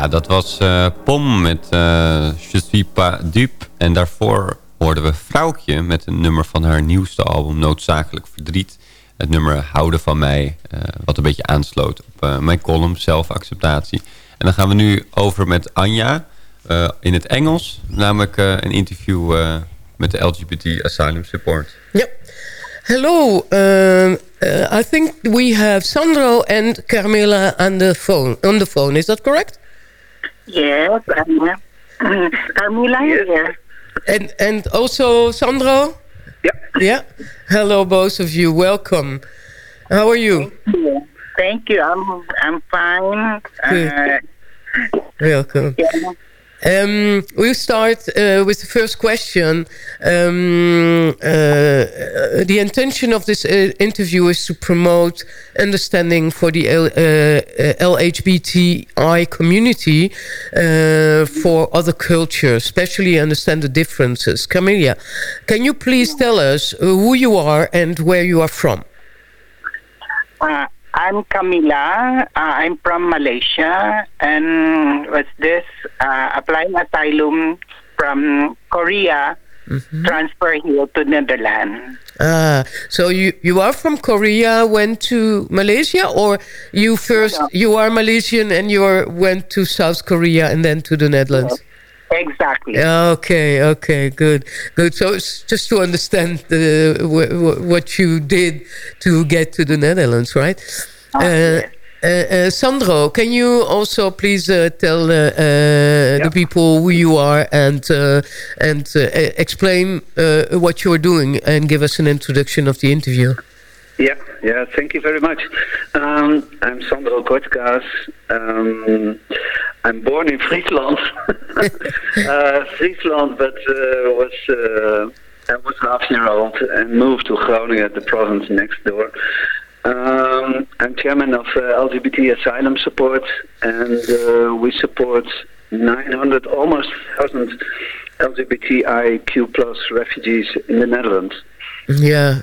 Ja, dat was eh, Pom met eh Je dupe. En daarvoor hoorden we Vrouwtje met een nummer van haar nieuwste album Noodzakelijk Verdriet. Het nummer Houden van mij, eh, wat een beetje aansloot op mijn column Zelfacceptatie. En dan gaan we nu over met Anja in het Engels. Namelijk een interview met de LGBT Asylum Support. Yep. Hello. Uh, I think we have Sandro and Carmela on the phone. On the phone, is that correct? Yes, I'm uh, Carmela here. And and also Sandro. Yeah. Yeah. Hello, both of you. Welcome. How are you? Thank you. I'm I'm fine. Uh, Welcome. yeah. Um, we'll start uh, with the first question. Um, uh, the intention of this uh, interview is to promote understanding for the L- uh, uh, LHBTI community uh, for other cultures, especially understand the differences. Camilla, can you please tell us uh, who you are and where you are from? I'm Camila. Uh, I'm from Malaysia, and was this uh, applying asylum from Korea, transfer here to Netherlands. Ah, so you you are from Korea, went to Malaysia, or you first you are Malaysian and you are, went to South Korea and then to the Netherlands. Exactly. Okay, okay, good, good. So it's just to understand the w- w- what you did to get to the Netherlands, right? uh, uh, Sandro, can you also please uh, tell uh, yeah. the people who you are and and explain what you're doing and give us an introduction of the interview? Yeah, yeah. Thank you very much. Um, I'm Sandro Kortkaas. Um, I'm born in Friesland, Friesland, but was I was half year old and moved to Groningen, the province next door. Um, I'm chairman of uh, LGBT asylum support, and uh, we support 900, almost 1,000 LGBTIQ plus refugees in the Netherlands. Yeah,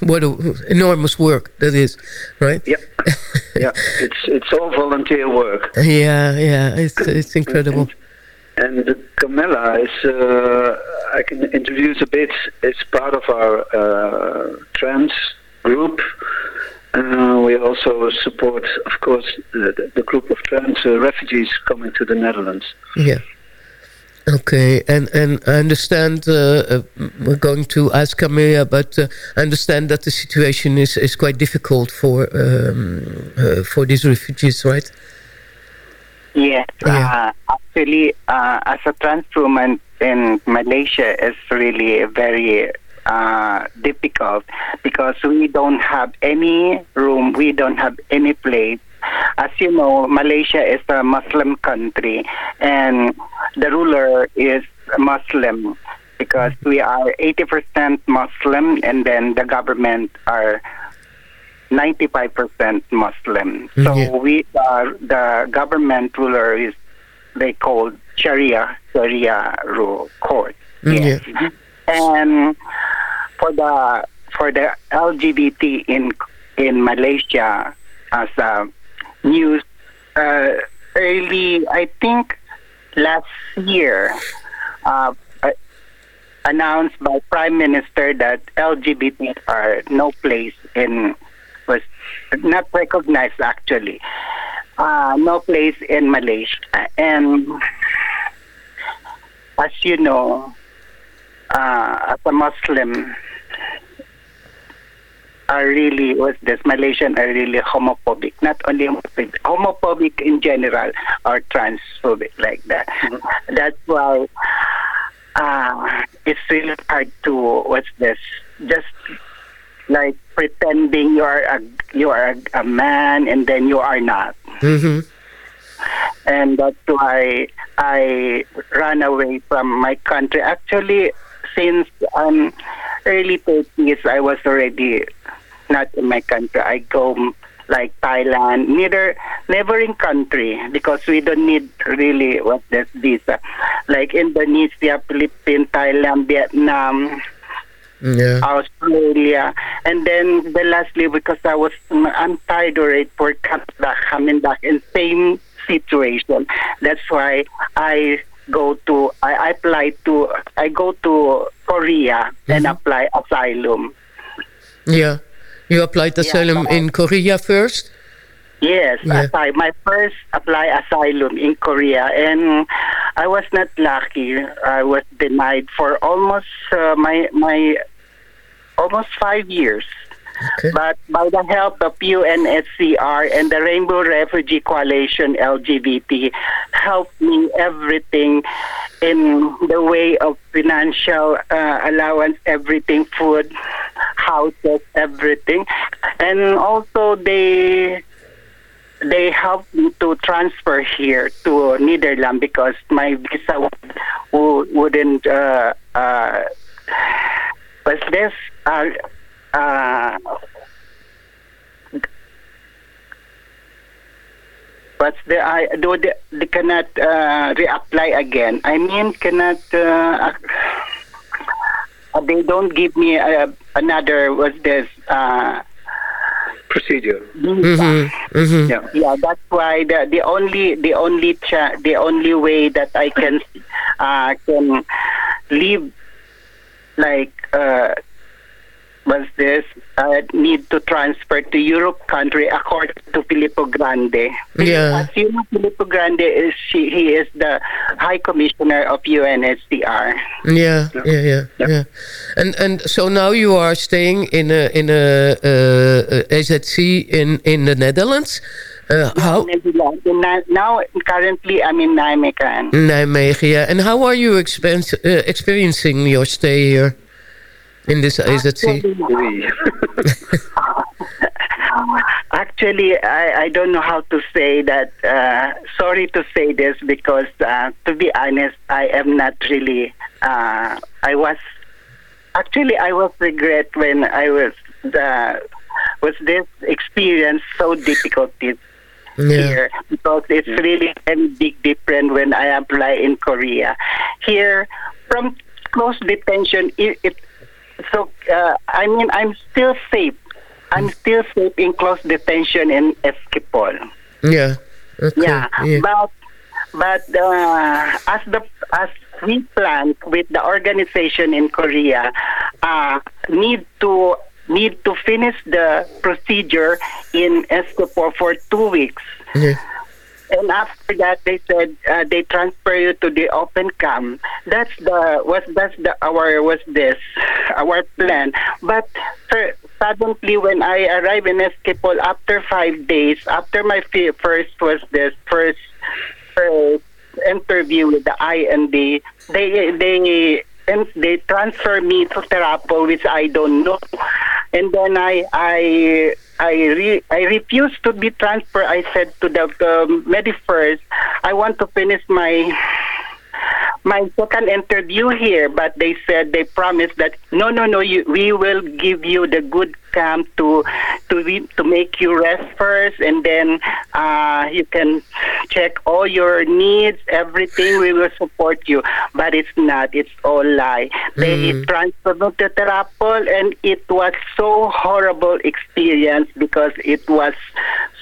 what a, enormous work that is, right? Yeah, yeah. It's it's all volunteer work. Yeah, yeah. It's it's incredible. And, and Camilla is, uh, I can introduce a bit. It's part of our uh, trans group. Uh, we also support, of course, the, the group of trans uh, refugees coming to the Netherlands. Yeah. Okay, and and I understand uh, uh we're going to ask Camilla, but uh, I understand that the situation is, is quite difficult for um, uh, for these refugees, right? Yes, yeah. actually, as a trans woman in Malaysia, is really very uh, difficult because we don't have any room, we don't have any place. As you know, Malaysia is a Muslim country and the ruler is Muslim because we are 80% Muslim and then the government are 95% Muslim. So yeah. we are, the government ruler is they call Sharia Sharia rule court. Mm-hmm. Yes. Yeah. And for the for the LGBT in in Malaysia as a news uh, early, I think last year, uh, announced by Prime Minister that LGBT are no place in was not recognized actually, uh, no place in Malaysia, and as you know, uh, as a Muslim, are really was this Malaysian are really homophobic. Not only homophobic, homophobic in general or transphobic like that. Mm-hmm. That's why uh, it's really hard to what's this just like pretending you are a you are a, a man and then you are not. Mm-hmm. And that's why I ran away from my country. Actually, since um, early 30s, I was already not in my country. I go mm, like Thailand, neither neighboring country because we don't need really what this visa. Uh, like Indonesia, Philippines, Thailand, Vietnam, yeah. Australia, and then the lastly because I was mm, I'm tired already for coming back in same situation. That's why I go to I apply to I go to Korea mm-hmm. and apply asylum. Yeah, you applied asylum yeah, in Korea first. Yes, yeah. my first apply asylum in Korea, and I was not lucky. I was denied for almost uh, my my almost five years. Okay. But by the help of UNHCR and the Rainbow Refugee Coalition LGBT helped me everything in the way of financial uh, allowance, everything, food, houses, everything. And also they they helped me to transfer here to Netherlands because my visa would, wouldn't uh, uh, was this uh, uh, but the I do they, they cannot uh, reapply again. I mean, cannot. Uh, uh, they don't give me uh, another. What's this? Uh, procedure. Mm-hmm. Mm-hmm. Yeah, yeah. That's why the the only the only cha- the only way that I can uh, can live like uh, was this uh, need to transfer to Europe country according to Filippo Grande. Yeah. As you know, Filippo Grande is she, he is the High Commissioner of UNHCR. Yeah, yeah, yeah, yeah, yeah. And and so now you are staying in a in a uh, AZC in in the Netherlands. Uh, how? Now, currently, I'm in Nijmegen. Nijmegen, yeah. And how are you uh, experiencing your stay here in this is AZC? Actually, I, I don't know how to say that. Uh, sorry to say this because, uh, to be honest, I am not really. Uh, I was actually I was regret when I was the was this experience so difficult yeah. here because it's really a big difference when I apply in Korea. Here, from close detention, it, it so uh, I mean I'm still safe. I'm still safe in close detention in Esquipol. Yeah. Okay. Yeah. yeah. But but uh, as the as we plan with the organization in Korea, uh, need to need to finish the procedure in Escopor for two weeks. Yeah. And after that, they said uh, they transfer you to the open camp That's the was that's the our was this our plan. But suddenly, when I arrived in Escapol after five days, after my first was this first, first interview with the IND, they they and they transfer me to Terapol, which I don't know. And then I I I re, I refused to be transferred. I said to the, the I want to finish my my second interview here, but they said they promised that no, no, no, you, we will give you the good camp to to re, to make you rest first, and then uh, you can check all your needs, everything. We will support you, but it's not. It's all lie. Mm. They transferred me to Terapol, and it was so horrible experience because it was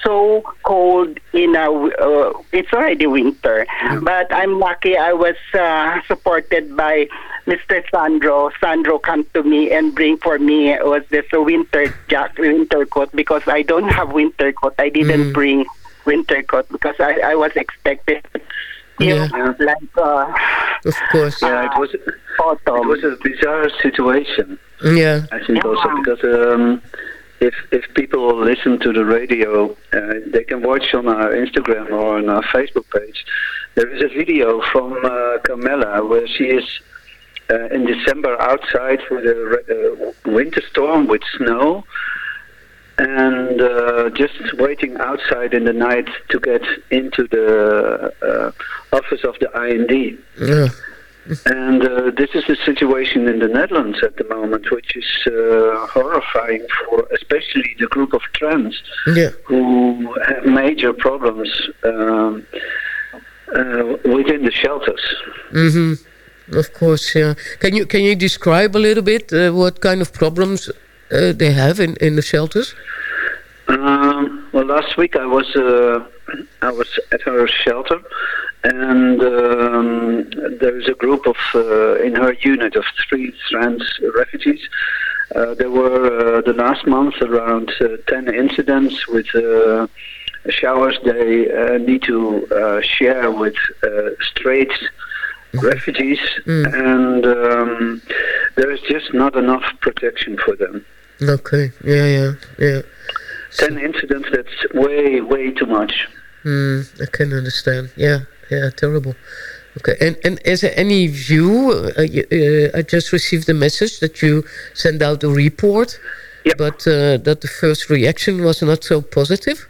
so cold in a. Uh, it's already winter, mm. but I'm lucky. I was uh, supported by Mr. Sandro. Sandro come to me and bring for me was this a winter jack winter coat because I don't have winter coat. I didn't mm. bring winter coat because I, I was expected. Yeah. like uh, of course. Yeah, it was autumn. it was a bizarre situation. Yeah, I think yeah. also because um, if if people listen to the radio, uh, they can watch on our Instagram or on our Facebook page. There is a video from uh, Carmela where she is uh, in December outside with a winter storm with snow and uh, just waiting outside in the night to get into the uh, office of the IND. Yeah. And uh, this is the situation in the Netherlands at the moment, which is uh, horrifying for especially the group of trans yeah. who have major problems um, uh, within the shelters. Mm-hmm. Of course, yeah. Can you can you describe a little bit uh, what kind of problems uh, they have in, in the shelters? Um, well, last week I was uh, I was at her shelter, and um, there is a group of in her unit of three trans refugees. Uh, there were uh, the last month around uh, ten incidents with showers they need to share with straight refugees, Mm. and um, there is just not enough protection for them. Okay, yeah, yeah, yeah. Ten incidents, that's way, way too much. Mm, I can understand. Yeah, yeah, terrible. Okay, and, and is there any view? Uh, uh, I just received a message that you sent out a report, Yep. but uh, that the first reaction was not so positive.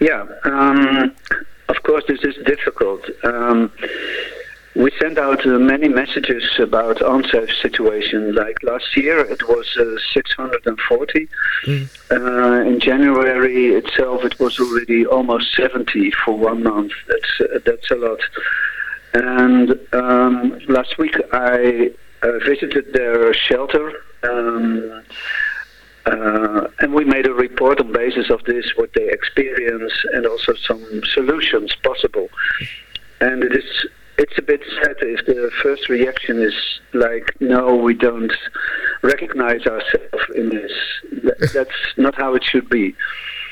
Yeah, um, of course, this is difficult. Um, we sent out uh, many messages about unsafe situation. Like last year, it was uh, 640. Mm. Uh, in January itself, it was already almost 70 for one month. That's uh, that's a lot. And um, last week, I uh, visited their shelter. Um, uh, and we made a report on basis of this, what they experience, and also some solutions possible. And it is it's a bit sad if the first reaction is like, no, we don't recognize ourselves in this. That's not how it should be.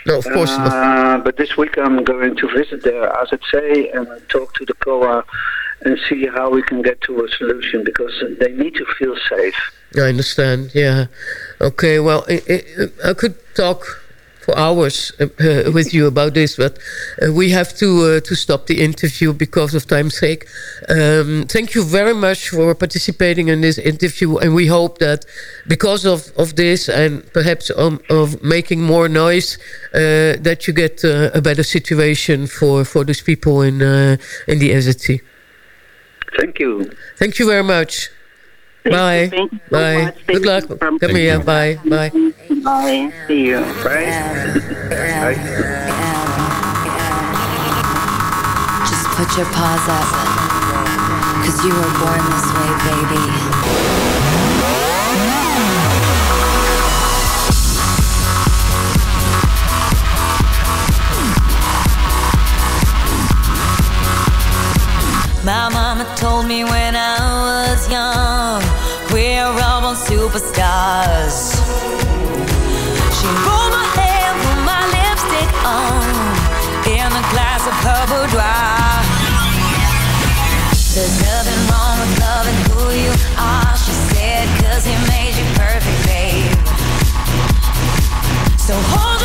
No, of course not. Uh, but this week I'm going to visit there, as it say, and talk to the COA and see how we can get to a solution because they need to feel safe. I understand. Yeah. Okay. Well, I, I, I could talk for hours uh, uh, with you about this, but uh, we have to uh, to stop the interview because of time's sake. Um, thank you very much for participating in this interview, and we hope that because of, of this and perhaps um, of making more noise, uh, that you get uh, a better situation for for these people in uh, in the SZC. Thank you. Thank you very much. Bye. Thank you so Bye. Good luck. Come here. Bye. Bye. Bye. See you. Bye. Just put your paws up. Cause you were born this way, baby. My mama told me when I was young, we're all born superstars. She rolled my hair, put my lipstick on, a glass of. There's nothing wrong with loving who you are, she he made you perfect, babe. So hold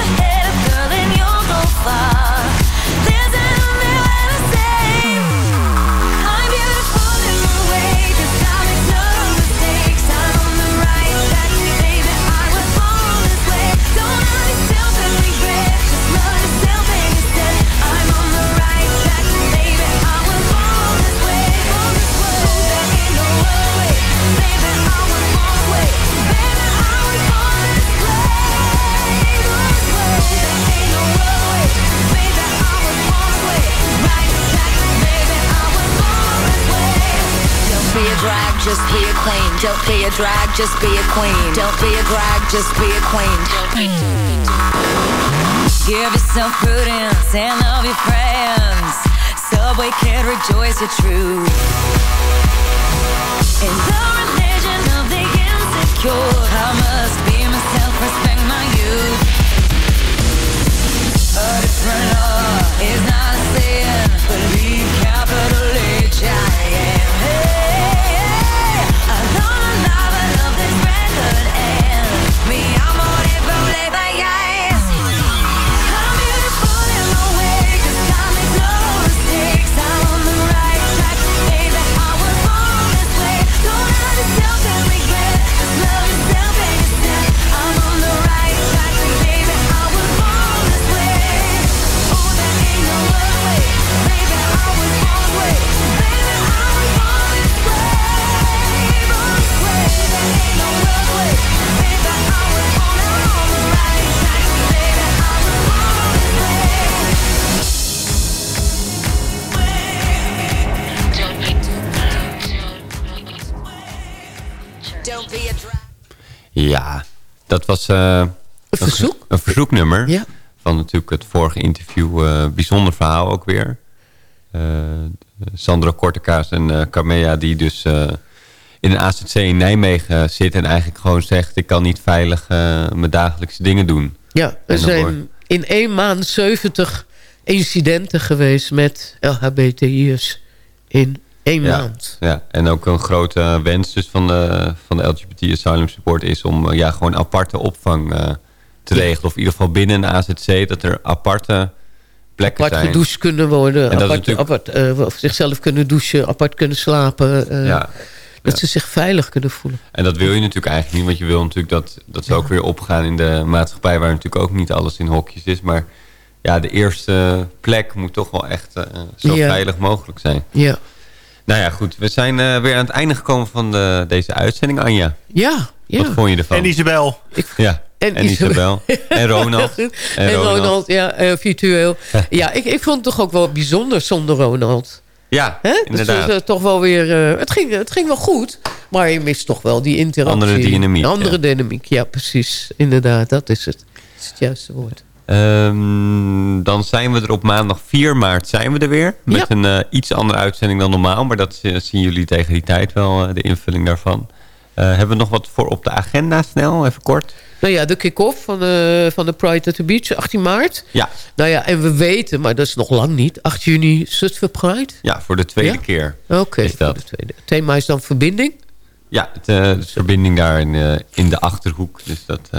just be a queen. Don't be a drag, just be a queen. Don't be a drag, just be a queen. Give yourself prudence and love your friends. Subway kid, rejoice your truth. In the religion of the insecure, I must be myself, respect my youth. A different law is not a sin. Believe capital H I am. Hey. Dat was eh, Een verzoek? een verzoeknummer. Ja. Van natuurlijk het vorige interview. eh, bijzonder verhaal ook weer. Eh, Sandra Kortekaas en Carmea die dus in een AZC in Nijmegen zit. En eigenlijk gewoon zegt ik kan niet veilig mijn dagelijkse dingen doen. Ja, er zijn wordt- in één maand 70 incidenten geweest met LHBTI'ers. In één Ja, maand. ja, en ook een grote wens dus van de, van de LGBT Asylum Support is om eh, ja, gewoon aparte opvang eh, te regelen. Of in ieder geval binnen een AZC dat er aparte plekken Apart zijn. gedoucht kunnen worden. En Apart, natuurlijk- apart, eh, of zichzelf kunnen douchen. Apart kunnen slapen. Ja. Dat ze zich veilig kunnen voelen. En dat wil je natuurlijk eigenlijk niet, want je wil natuurlijk dat, dat ze ook weer opgaan in de maatschappij waar natuurlijk ook niet alles in hokjes is. Maar ja, de eerste plek moet toch wel echt zo veilig mogelijk zijn. Ja. Nou ja, goed. We zijn eh, weer aan het einde gekomen van de, deze uitzending, Anja. Ja, ja. Wat vond je ervan? En Isabel. Ja, en, Isabel. En Ronald. En, En Ronald. Ronald, ja, eh, virtueel. ja, ik, ik vond het toch ook wel bijzonder zonder Ronald. Ja, Hè? inderdaad. Dus, toch wel weer, eh, het, ging, het ging wel goed, maar je mist toch wel die interactie. Andere dynamiek, Andere ja. dynamiek, ja, precies. Inderdaad, dat is het. Dat is het juiste woord. Ehm, dan zijn we er op maandag 4 maart zijn we er weer. Met Ja. een eh, iets andere uitzending dan normaal. Maar dat eh, zien jullie tegen die tijd wel, eh, de invulling daarvan. Hebben we nog wat voor op de agenda snel? Even kort. Nou ja, de kick-off van, de van de Pride at the Beach, 18 maart. Ja, Nou ja, en we weten, maar dat is nog lang niet, 8 juni Zutphen Pride. ja voor de tweede Ja? keer. Oké, is voor dat. de tweede. Het thema is dan verbinding. Ja, de verbinding daar in, in de Achterhoek. Dus dat,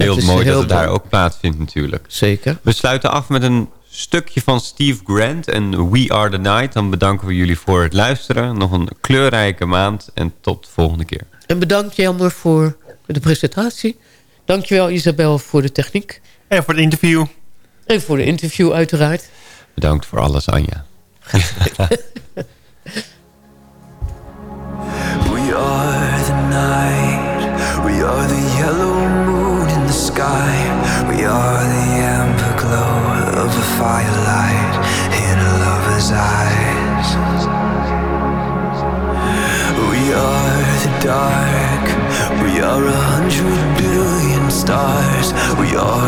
heel is mooi heel dat het daar ook plaatsvindt natuurlijk. Zeker. We sluiten af met een stukje van Steve Grant en We Are The Night. Dan bedanken we jullie voor het luisteren. Nog een kleurrijke maand en tot de volgende keer. En bedankt Jelmer voor de presentatie. Dankjewel Isabel voor de techniek. En voor het interview. En voor de interview uiteraard. Bedankt voor alles, Anja. We are the night. We are the sky. We are the amber glow of a firelight in a lover's eyes. We are the dark. We are a hundred billion stars. We are